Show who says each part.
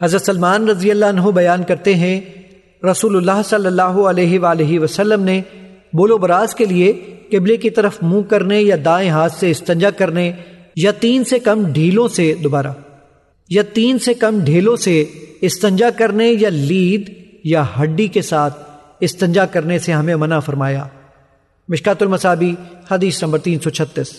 Speaker 1: حضرت سلمان رضی اللہ عنہ بیان کرتے ہیں، رسول اللہ صلی اللہ علیہ وآلہ وسلم نے بولو براز کے لیے قبلے کی طرف منہ کرنے یا دائیں ہاتھ سے استنجا کرنے یا تین سے کم ڈھیلوں سے دوبارہ، یا تین سے کم ڈھیلوں سے استنجا کرنے یا لید یا ہڈی کے ساتھ استنجا کرنے سے ہمیں منع فرمایا۔ مشکات المصابی حدیث نمبر تین سو چھتیس۔